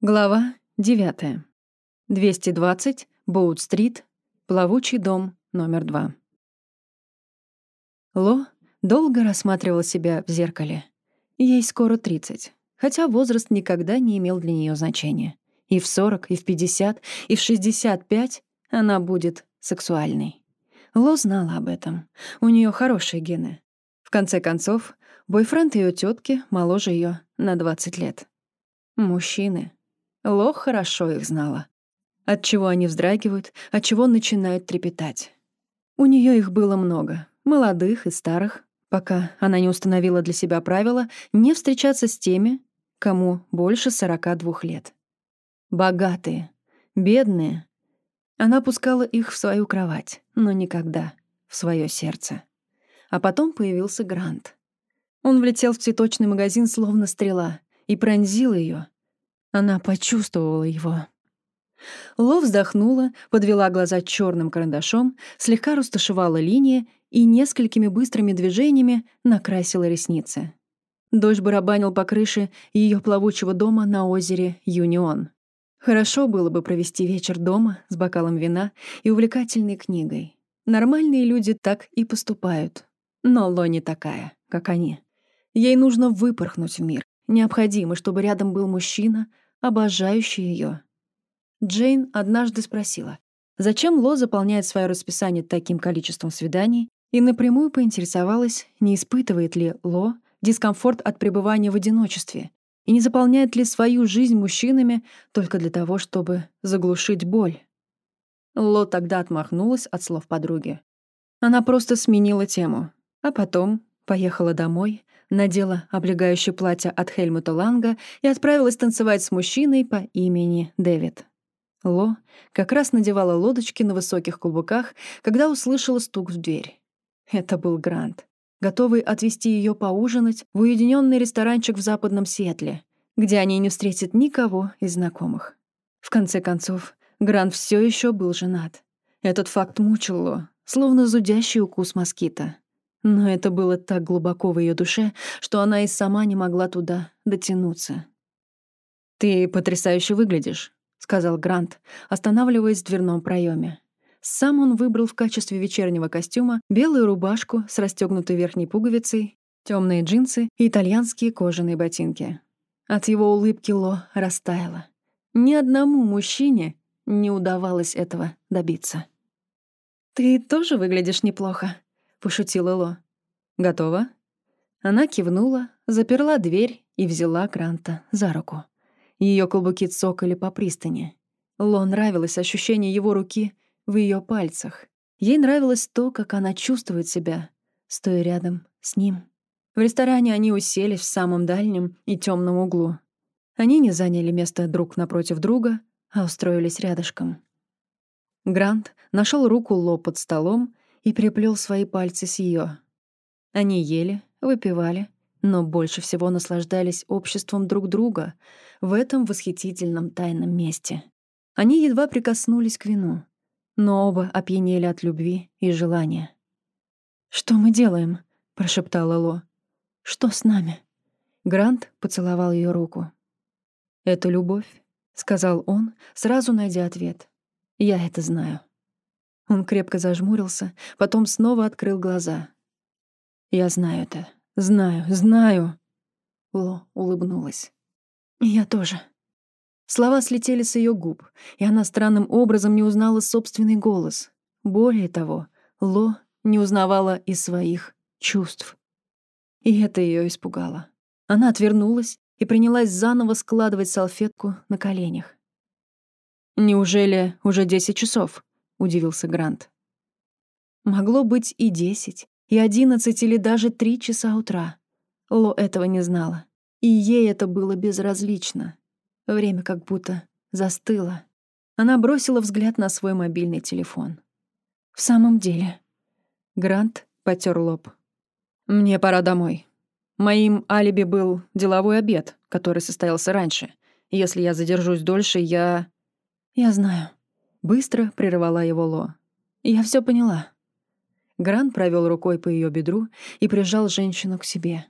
Глава 9. 220, Боут-стрит, плавучий дом номер 2. Ло долго рассматривала себя в зеркале. Ей скоро 30, хотя возраст никогда не имел для нее значения. И в 40, и в 50, и в 65 она будет сексуальной. Ло знала об этом. У нее хорошие гены. В конце концов, бойфренд ее тетки моложе ее на 20 лет. Мужчины — Лох хорошо их знала. От чего они вздрагивают, от чего начинают трепетать. У нее их было много, молодых и старых, пока она не установила для себя правило не встречаться с теми, кому больше 42 лет. Богатые, бедные. Она пускала их в свою кровать, но никогда в свое сердце. А потом появился Грант. Он влетел в цветочный магазин словно стрела и пронзил ее, она почувствовала его. Ло вздохнула, подвела глаза черным карандашом, слегка растушевала линии и несколькими быстрыми движениями накрасила ресницы. Дождь барабанил по крыше ее плавучего дома на озере Юнион. Хорошо было бы провести вечер дома с бокалом вина и увлекательной книгой. Нормальные люди так и поступают. Но Ло не такая, как они. Ей нужно выпорхнуть в мир, Необходимо, чтобы рядом был мужчина, обожающий ее. Джейн однажды спросила, зачем Ло заполняет свое расписание таким количеством свиданий, и напрямую поинтересовалась, не испытывает ли Ло дискомфорт от пребывания в одиночестве и не заполняет ли свою жизнь мужчинами только для того, чтобы заглушить боль. Ло тогда отмахнулась от слов подруги. Она просто сменила тему, а потом поехала домой надела облегающее платье от Хельмута Ланга и отправилась танцевать с мужчиной по имени Дэвид. Ло как раз надевала лодочки на высоких каблуках, когда услышала стук в дверь. Это был Грант, готовый отвезти ее поужинать в уединенный ресторанчик в западном Сиэтле, где они не встретят никого из знакомых. В конце концов, Грант все еще был женат. Этот факт мучил Ло, словно зудящий укус москита. Но это было так глубоко в ее душе, что она и сама не могла туда дотянуться. «Ты потрясающе выглядишь», — сказал Грант, останавливаясь в дверном проеме. Сам он выбрал в качестве вечернего костюма белую рубашку с расстегнутой верхней пуговицей, темные джинсы и итальянские кожаные ботинки. От его улыбки Ло растаяло. Ни одному мужчине не удавалось этого добиться. «Ты тоже выглядишь неплохо», — пошутила Ло. «Готова?» Она кивнула, заперла дверь и взяла Гранта за руку. Ее каблуки цокали по пристани. Ло нравилось ощущение его руки в ее пальцах. Ей нравилось то, как она чувствует себя, стоя рядом с ним. В ресторане они уселись в самом дальнем и темном углу. Они не заняли место друг напротив друга, а устроились рядышком. Грант нашел руку Ло под столом и приплел свои пальцы с ее. Они ели, выпивали, но больше всего наслаждались обществом друг друга в этом восхитительном тайном месте. Они едва прикоснулись к вину, но оба опьянели от любви и желания. «Что мы делаем?» — прошептала Ло. «Что с нами?» Грант поцеловал ее руку. «Это любовь», — сказал он, сразу найдя ответ. «Я это знаю». Он крепко зажмурился, потом снова открыл глаза. «Я знаю это. Знаю, знаю!» Ло улыбнулась. «Я тоже». Слова слетели с ее губ, и она странным образом не узнала собственный голос. Более того, Ло не узнавала и своих чувств. И это ее испугало. Она отвернулась и принялась заново складывать салфетку на коленях. «Неужели уже десять часов?» — удивился Грант. Могло быть и десять, и одиннадцать или даже три часа утра. Ло этого не знала. И ей это было безразлично. Время как будто застыло. Она бросила взгляд на свой мобильный телефон. «В самом деле...» Грант потер лоб. «Мне пора домой. Моим алиби был деловой обед, который состоялся раньше. Если я задержусь дольше, я...» «Я знаю», Быстро прервала его Ло. «Я все поняла». Гран провел рукой по ее бедру и прижал женщину к себе.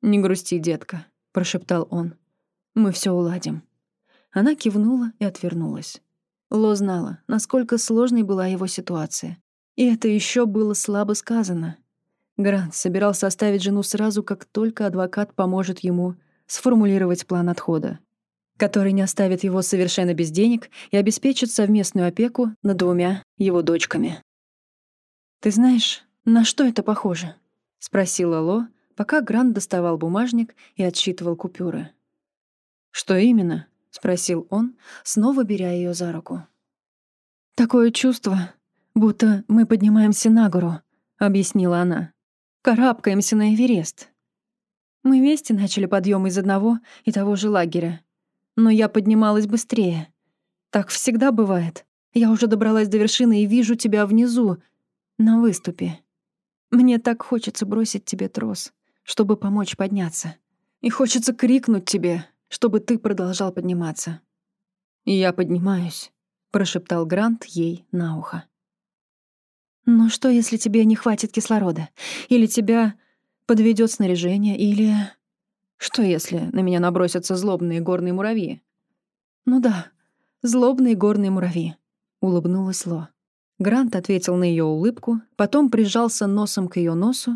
«Не грусти, детка», — прошептал он. «Мы все уладим». Она кивнула и отвернулась. Ло знала, насколько сложной была его ситуация. И это еще было слабо сказано. Грант собирался оставить жену сразу, как только адвокат поможет ему сформулировать план отхода, который не оставит его совершенно без денег и обеспечит совместную опеку над двумя его дочками. «Ты знаешь, на что это похоже?» — спросила Ло, пока Грант доставал бумажник и отсчитывал купюры. «Что именно?» — спросил он, снова беря ее за руку. «Такое чувство, будто мы поднимаемся на гору», — объяснила она. «Карабкаемся на Эверест. Мы вместе начали подъем из одного и того же лагеря. Но я поднималась быстрее. Так всегда бывает. Я уже добралась до вершины и вижу тебя внизу, на выступе. Мне так хочется бросить тебе трос, чтобы помочь подняться. И хочется крикнуть тебе, чтобы ты продолжал подниматься. И я поднимаюсь, прошептал Грант ей на ухо. Но что, если тебе не хватит кислорода? Или тебя подведет снаряжение, или... Что, если на меня набросятся злобные горные муравьи? Ну да, злобные горные муравьи, улыбнулась Ло. Грант ответил на ее улыбку, потом прижался носом к ее носу.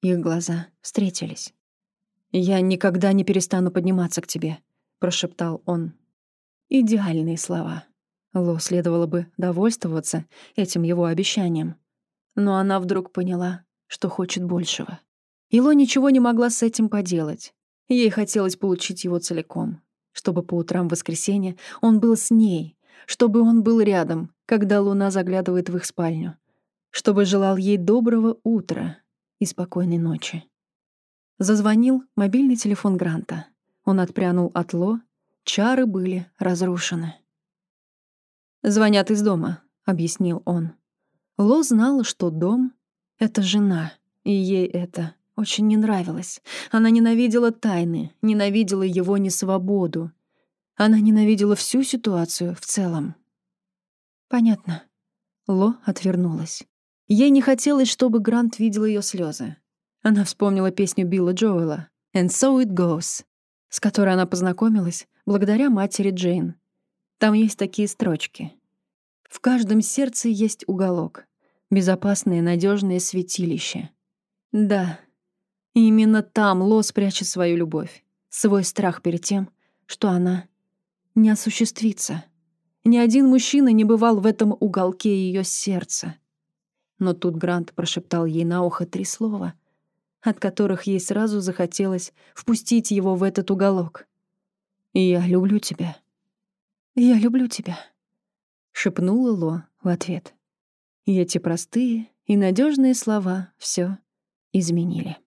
Их глаза встретились. «Я никогда не перестану подниматься к тебе», — прошептал он. Идеальные слова. Ло следовало бы довольствоваться этим его обещанием. Но она вдруг поняла, что хочет большего. И Ло ничего не могла с этим поделать. Ей хотелось получить его целиком, чтобы по утрам воскресенья он был с ней, чтобы он был рядом, когда луна заглядывает в их спальню, чтобы желал ей доброго утра и спокойной ночи. Зазвонил мобильный телефон Гранта. Он отпрянул от Ло, чары были разрушены. «Звонят из дома», — объяснил он. Ло знала, что дом — это жена, и ей это очень не нравилось. Она ненавидела тайны, ненавидела его несвободу. Она ненавидела всю ситуацию в целом. «Понятно». Ло отвернулась. Ей не хотелось, чтобы Грант видел ее слезы. Она вспомнила песню Билла Джоэла «And so it goes», с которой она познакомилась благодаря матери Джейн. Там есть такие строчки. «В каждом сердце есть уголок, безопасное надежное святилище». Да, именно там Ло спрячет свою любовь, свой страх перед тем, что она не осуществится. Ни один мужчина не бывал в этом уголке ее сердца. Но тут Грант прошептал ей на ухо три слова, от которых ей сразу захотелось впустить его в этот уголок. «Я люблю тебя». «Я люблю тебя», — шепнула Ло в ответ. И эти простые и надежные слова все изменили.